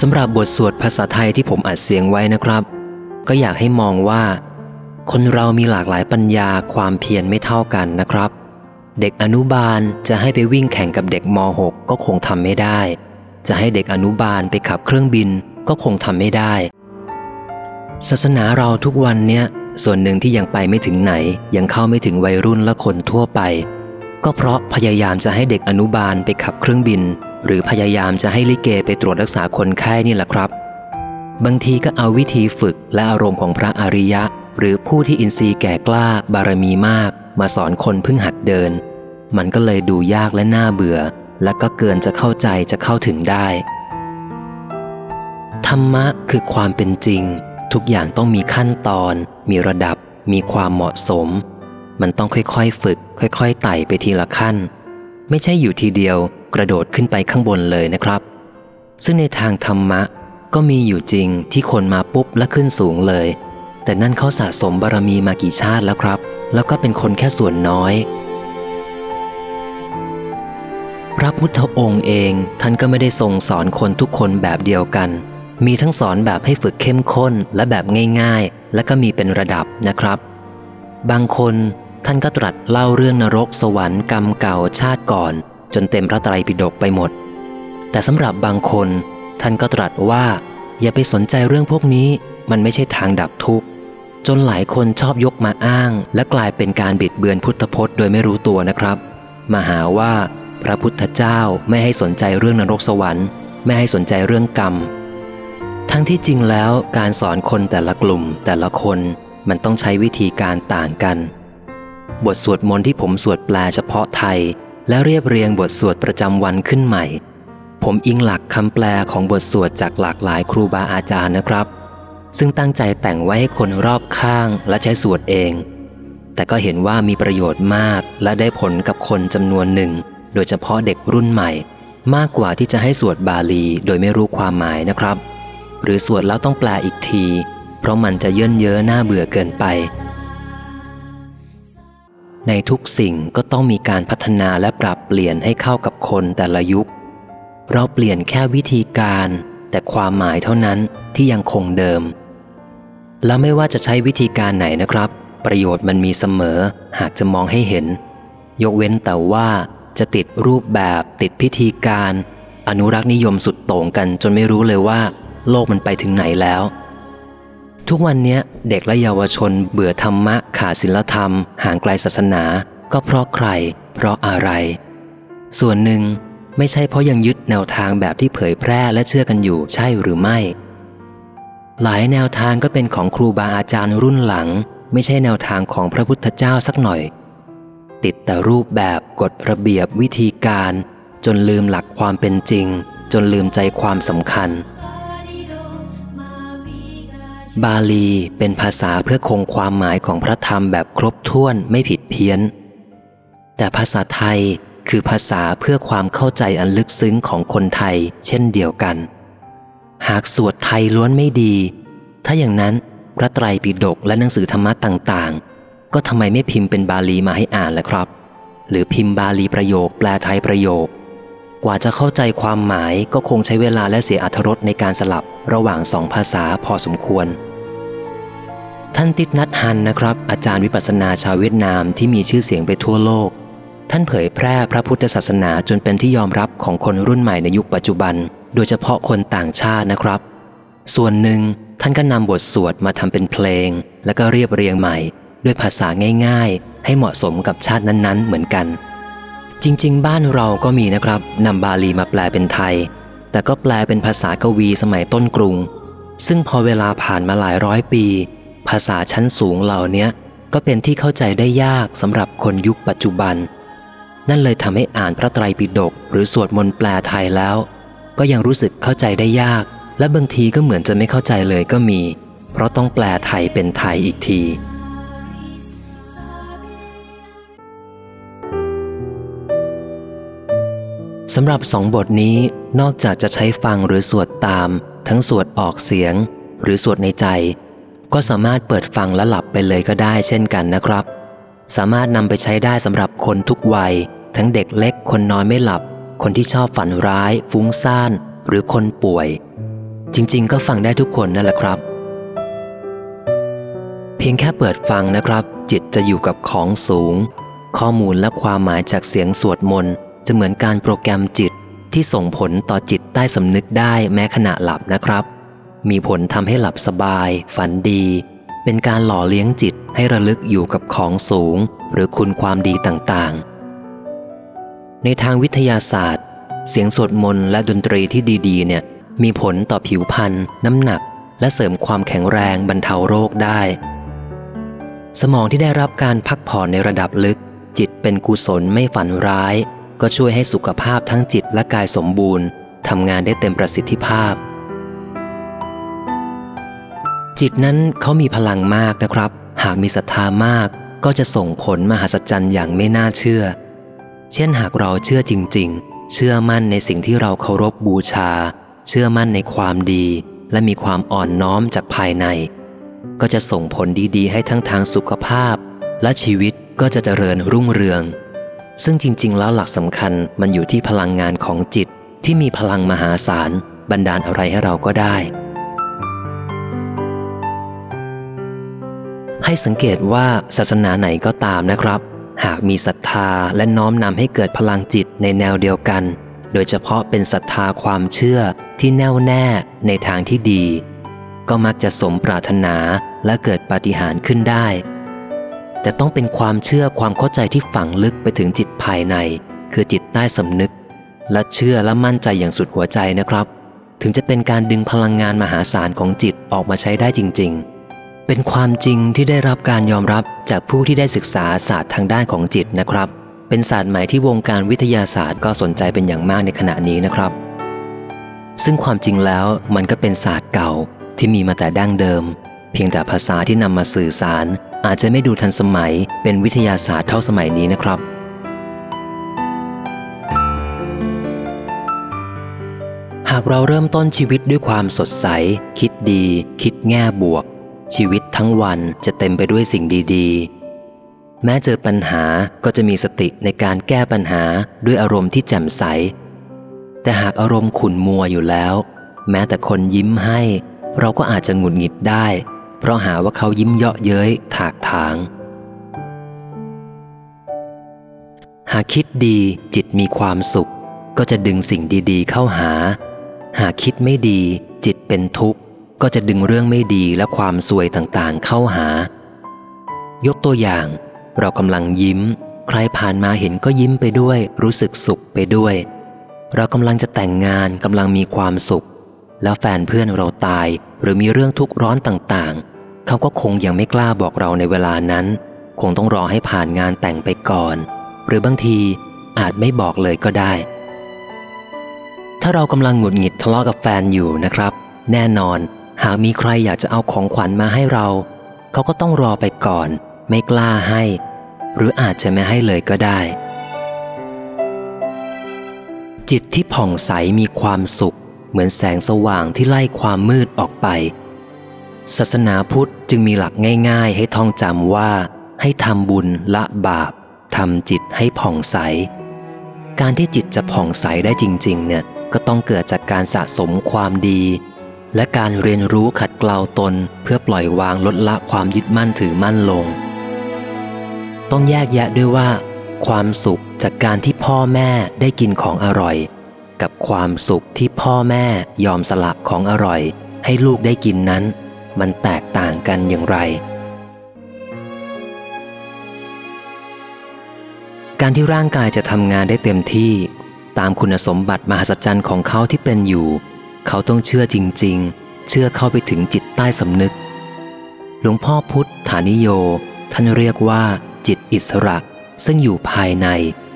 สำหรับบทสวดภาษาไทยที่ผมอัดเสียงไว้นะครับ ก็อยากให้มองว่า คนเรามีหลากหลายปัญญาความเพียรไม่เท่ากันนะครับ เด็กอนุบาลจะให้ไปวิ่งแข่งกับเด็กม .6 ก็คงทำไม่ได้ จะให้เด็กอนุบาลไปขับเครื่องบินก็คงทำไม่ได้ ศาสนาเราทุกวันเนี้ยส่วนหนึ่งที่ยังไปไม่ถึงไหน ยังเข้าไม่ถึงวัยรุ่นและคนทั่วไป ก็เพราะพยายามจะให้เด็กอนุบาลไปขับเครื่องบิน หรือพยายามจะให้ลิเกไปตรวจรักษาคนไข้นี่แหละครับ บางทีก็เอาวิธีฝึกและอารมณ์ของพระอริยะ หรือผู้ที่อินทรีย์แก่กล้าบารมีมาก มาสอนคนเพิ่งหัดเดิน มันก็เลยดูยากและน่าเบื่อ และก็เกินจะเข้าใจจะเข้าถึงได้ ธรรมะคือความเป็นจริง ทุกอย่างต้องมีขั้นตอน มีระดับ มีความเหมาะสม มันต้องค่อยๆฝึก ค่อยๆไต่ไปทีละขั้น ไม่ใช่อยู่ทีเดียว กระโดดขึ้นไปข้างบนเลยนะครับ ซึ่งในทางธรรมะก็มีอยู่จริงที่คนมาปุ๊บและขึ้นสูงเลย แต่นั่นเขาสะสมบารมีมากี่ชาติแล้วครับ แล้วก็เป็นคนแค่ส่วนน้อย พระพุทธองค์เองท่านก็ไม่ได้ทรงสอนคนทุกคนแบบเดียวกัน มีทั้งสอนแบบให้ฝึกเข้มข้นและแบบง่าย ๆ และก็มีเป็นระดับนะครับ บางคนท่านก็ตรัสเล่าเรื่องนรกสวรรค์กรรมเก่าชาติก่อน จนเต็มพระไตรปิฎกไปหมด แต่สำหรับบางคนท่านก็ตรัสว่า อย่าไปสนใจเรื่องพวกนี้มันไม่ใช่ทางดับทุกข์ จนหลายคนชอบยกมาอ้าง และกลายเป็นการบิดเบือนพุทธพจน์โดยไม่รู้ตัวนะครับ มาหาว่าพระพุทธเจ้าไม่ให้สนใจเรื่องนรกสวรรค์ ไม่ให้สนใจเรื่องกรรม ทั้งที่จริงแล้วการสอนคนแต่ละกลุ่มแต่ละคนมันต้องใช้วิธีการต่างกัน บทสวดมนต์ที่ผมสวดแปลเฉพาะไทย และเรียบเรียงบทสวดประจำวันขึ้นใหม่ ผมอิงหลักคำแปลของบทสวดจากหลากหลายครูบาอาจารย์นะครับ ซึ่งตั้งใจแต่งไว้ให้คนรอบข้างและใช้สวดเอง แต่ก็เห็นว่ามีประโยชน์มากและได้ผลกับคนจำนวนหนึ่ง โดยเฉพาะเด็กรุ่นใหม่ มากกว่าที่จะให้สวดบาลีโดยไม่รู้ความหมายนะครับ หรือสวดแล้วต้องแปลอีกที เพราะมันจะเยินเย้อหน้าเบื่อเกินไป ในทุกสิ่งก็ต้องมีการพัฒนาและปรับเปลี่ยนให้เข้ากับคนแต่ละยุค เราเปลี่ยนแค่วิธีการ แต่ความหมายเท่านั้นที่ยังคงเดิม แล้วไม่ว่าจะใช้วิธีการไหนนะครับ ประโยชน์มันมีเสมอหากจะมองให้เห็น ยกเว้นแต่ว่าจะติดรูปแบบติดพิธีการ อนุรักษ์นิยมสุดโต่งกันจนไม่รู้เลยว่า โลกมันไปถึงไหนแล้ว ทุกวันนี้เด็กและเยาวชนเบื่อธรรมะขาดศีลธรรม ห่างไกลศาสนา ก็เพราะใคร เพราะอะไร ส่วนหนึ่งไม่ใช่เพราะยังยึดแนวทางแบบที่เผยแพร่และเชื่อกันอยู่ใช่หรือไม่ หลายแนวทางก็เป็นของครูบาอาจารย์รุ่นหลัง ไม่ใช่แนวทางของพระพุทธเจ้าสักหน่อย ติดแต่รูปแบบกฎระเบียบวิธีการ จนลืมหลักความเป็นจริง จนลืมใจความสำคัญ บาลีเป็นภาษาเพื่อคงความหมายของพระธรรมแบบครบถ้วนไม่ผิดเพี้ยน แต่ภาษาไทยคือภาษาเพื่อความเข้าใจอันลึกซึ้งของคนไทย เช่นเดียวกัน หากสวดไทยล้วนไม่ดี ถ้าอย่างนั้นพระไตรปิฎกและหนังสือธรรมะต่างๆ ก็ทำไมไม่พิมพ์เป็นบาลีมาให้อ่านล่ะครับ หรือพิมพ์บาลีประโยคแปลไทยประโยค กว่าจะเข้าใจความหมายก็คงใช้เวลาและเสียอรรถรสในการสลับระหว่างสองภาษาพอสมควร ท่านติดนัดฮันนะครับ อาจารย์วิปัสสนาชาวเวียดนามที่มีชื่อเสียงไปทั่วโลก ท่านเผยแพร่พระพุทธศาสนาจนเป็นที่ยอมรับของคนรุ่นใหม่ในยุคปัจจุบัน โดยเฉพาะคนต่างชาตินะครับ ส่วนหนึ่งท่านก็นำบทสวดมาทำเป็นเพลง แล้วก็เรียบเรียงใหม่ ด้วยภาษาง่าย ๆ ให้เหมาะสมกับชาตินั้นๆ เหมือนกัน จริง ๆ บ้านเราก็มีนะครับนำบาลีมาแปลเป็นไทย แต่ก็แปลเป็นภาษากวีสมัยต้นกรุง ซึ่งพอเวลาผ่านมาหลายร้อยปี ภาษาชั้นสูงเหล่านี้ก็เป็นที่เข้าใจได้ยากสำหรับคนยุคปัจจุบัน นั่นเลยทำให้อ่านพระไตรปิฎกหรือสวดมนต์แปลไทยแล้ว ก็ยังรู้สึกเข้าใจได้ยาก และบางทีก็เหมือนจะไม่เข้าใจเลยก็มี เพราะต้องแปลไทยเป็นไทยอีกที สำหรับสองบทนี้นอกจากจะใช้ฟังหรือสวดตาม ทั้งสวดออกเสียง หรือสวดในใจ ก็สามารถเปิดฟังและหลับไปเลยก็ได้เช่นกันนะครับ สามารถนำไปใช้ได้สำหรับคนทุกวัย ทั้งเด็กเล็กคนนอนไม่หลับ คนที่ชอบฝันร้าย ฟุ้งซ่าน หรือคนป่วย จริง ๆ ก็ฟังได้ทุกคนนั่นแหละครับ เพียงแค่เปิดฟังนะครับ จิตจะอยู่กับของสูง ข้อมูลและความหมายจากเสียงสวดมนต์ จะเหมือนการโปรแกรมจิตที่ส่งผลต่อจิตใต้สำนึกได้แม้ขณะหลับนะครับ มีผลทำให้หลับสบาย ฝันดี เป็นการหล่อเลี้ยงจิตให้ระลึกอยู่กับของสูง หรือคุณความดีต่างๆ ในทางวิทยาศาสตร์ เสียงสวดมนต์และดนตรีที่ดีๆ เนี่ย มีผลต่อผิวพรรณน้ำหนัก และเสริมความแข็งแรงบรรเทาโรคได้ สมองที่ได้รับการพักผ่อนในระดับลึก จิตเป็นกุศลไม่ฝันร้าย ก็ช่วยให้สุขภาพทั้งจิตและกายสมบูรณ์ทำงานได้เต็มประสิทธิภาพ จิตนั้นเขามีพลังมากนะครับ หากมีศรัทธามากก็จะส่งผลมหัศจรรย์อย่างไม่น่าเชื่อ เช่นหากเราเชื่อจริง ๆ เชื่อมั่นในสิ่งที่เราเคารพบบูชา เชื่อมั่นในความดี และมีความอ่อนน้อมจากภายใน ก็จะส่งผลดีๆ ให้ทั้งทางสุขภาพ และชีวิตก็จะเจริญรุ่งเรือง ซึ่งจริง ๆ แล้วหลักสำคัญมันอยู่ที่พลังงานของจิตที่มีพลังมหาศาลบันดาลอะไรให้เราก็ได้ ให้สังเกตว่าศาสนาไหนก็ตามนะครับ หากมีศรัทธาและน้อมนำให้เกิดพลังจิตในแนวเดียวกัน โดยเฉพาะเป็นศรัทธาความเชื่อที่แน่วแน่ในทางที่ดี ก็มักจะสมปรารถนาและเกิดปาฏิหาริย์ขึ้นได้ แต่ต้องเป็นความเชื่อความเข้าใจที่ฝังลึกไปถึงจิตภายใน คือจิตใต้สำนึก และเชื่อและมั่นใจอย่างสุดหัวใจนะครับ ถึงจะเป็นการดึงพลังงานมหาศาลของจิตออกมาใช้ได้จริง ๆ เป็นความจริงที่ได้รับการยอมรับจากผู้ที่ได้ศึกษาศาสตร์ทางด้านของจิตนะครับ เป็นศาสตร์ใหม่ที่วงการวิทยาศาสตร์ก็สนใจเป็นอย่างมากในขณะนี้นะครับ ซึ่งความจริงแล้วมันก็เป็นศาสตร์เก่าที่มีมาแต่ดั้งเดิม เพียงแต่ภาษาที่นำมาสื่อสาร อาจจะไม่ดูทันสมัยเป็นวิทยาศาสตร์เท่าสมัยนี้นะครับ หากเราเริ่มต้นชีวิตด้วยความสดใส คิดดี คิดแง่บวก ชีวิตทั้งวันจะเต็มไปด้วยสิ่งดีๆ แม้เจอปัญหาก็จะมีสติในการแก้ปัญหาด้วยอารมณ์ที่แจ่มใส แต่หากอารมณ์ขุ่นมัวอยู่แล้ว แม้แต่คนยิ้มให้ เราก็อาจจะหงุดหงิดได้ เพราะหาว่าเขายิ้มเยาะเย้ยถากถาง หากคิดดีจิตมีความสุข ก็จะดึงสิ่งดีๆ เข้าหา หากคิดไม่ดี จิตเป็นทุกข์ ก็จะดึงเรื่องไม่ดีและความสวยต่างๆ เข้าหา ยกตัวอย่าง เรากำลังยิ้ม ใครผ่านมาเห็นก็ยิ้มไปด้วย รู้สึกสุขไปด้วย เรากำลังจะแต่งงานกำลังมีความสุขแล้วแฟนเพื่อนเราตายหรือมีเรื่องทุกข์ร้อนต่างๆ เขาก็คงยังไม่กล้าบอกเราในเวลานั้น คงต้องรอให้ผ่านงานแต่งไปก่อน หรือบางทีอาจไม่บอกเลยก็ได้ ถ้าเรากำลังหงุดหงิดทะเลาะกับแฟนอยู่นะครับ แน่นอน หากมีใครอยากจะเอาของขวัญมาให้เรา เขาก็ต้องรอไปก่อน ไม่กล้าให้ หรืออาจจะไม่ให้เลยก็ได้ จิตที่ผ่องใสมีความสุข เหมือนแสงสว่างที่ไล่ความมืดออกไปศาสนาพุทธ จึงมีหลักง่าย ๆ ให้ท่องจำว่า ให้ทำบุญละบาปทำจิตให้ผ่องใส การที่จิตจะผ่องใสได้จริง ๆ เนี่ยก็ต้องเกิดจากการสะสมความดี และการเรียนรู้ขัดเกลาตน เพื่อปล่อยวางลดละความยึดมั่นถือมั่นลง ต้องแยกแยะด้วยว่า ความสุขจากการที่พ่อแม่ได้กินของอร่อย กับความสุขที่พ่อแม่ยอมสละของอร่อย ให้ลูกได้กินนั้น มันแตกต่างกันอย่างไร การที่ร่างกายจะทำงานได้เต็มที่ ตามคุณสมบัติมหัศจรรย์ของเขาที่เป็นอยู่ เขาต้องเชื่อจริง ๆ เชื่อเข้าไปถึงจิตใต้สำนึก หลวงพ่อพุทธฐานิโย ท่านเรียกว่า จิตอิสระ ซึ่งอยู่ภายใน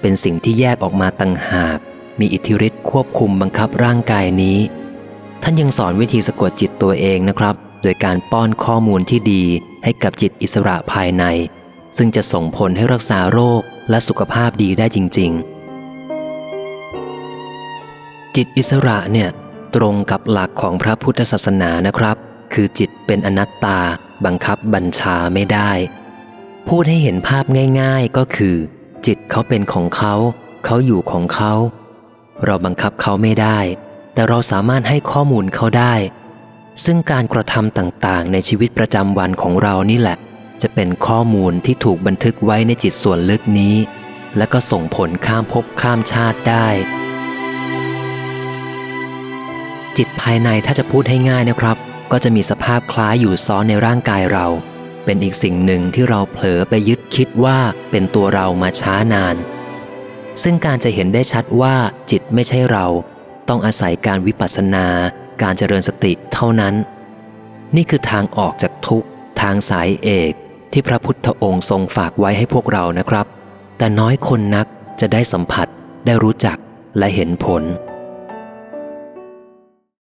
เป็นสิ่งที่แยกออกมาต่างหาก มีอิทธิฤทธิ์ควบคุมบังคับร่างกายนี้ ท่านยังสอนวิธีสะกดจิตตัวเองนะครับ โดยการป้อนข้อมูลที่ดีให้กับจิตอิสระภายใน ซึ่งจะส่งผลให้รักษาโรคและสุขภาพดีได้จริง ๆ จิตอิสระเนี่ยตรงกับหลักของพระพุทธศาสนานะครับ คือจิตเป็นอนัตตา บังคับบัญชาไม่ได้ พูดให้เห็นภาพง่าย ๆก็คือ จิตเขาเป็นของเขา เขาอยู่ของเขา เราบังคับเขาไม่ได้ แต่เราสามารถให้ข้อมูลเขาได้ ซึ่งการกระทำต่างๆ ในชีวิตประจำวันของเรานี่แหละ จะเป็นข้อมูลที่ถูกบันทึกไว้ในจิตส่วนลึกนี้ และก็ส่งผลข้ามภพข้ามชาติได้ จิตภายในถ้าจะพูดให้ง่ายนะครับ ก็จะมีสภาพคล้ายอยู่ซ้อนในร่างกายเรา เป็นอีกสิ่งหนึ่งที่เราเผลอไปยึดคิดว่าเป็นตัวเรามาช้านาน ซึ่งการจะเห็นได้ชัดว่าจิตไม่ใช่เรา ต้องอาศัยการวิปัสสนา การเจริญสติเท่านั้น นี่คือทางออกจากทุกทางสายเอกที่พระพุทธองค์ทรงฝากไว้ให้พวกเรานะครับ แต่น้อยคนนักจะได้สัมผัสได้รู้จักและเห็นผล